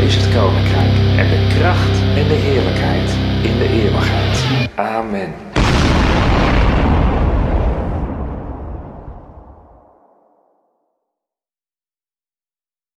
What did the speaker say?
Is het koninkrijk en de kracht en de heerlijkheid in de eeuwigheid. Amen.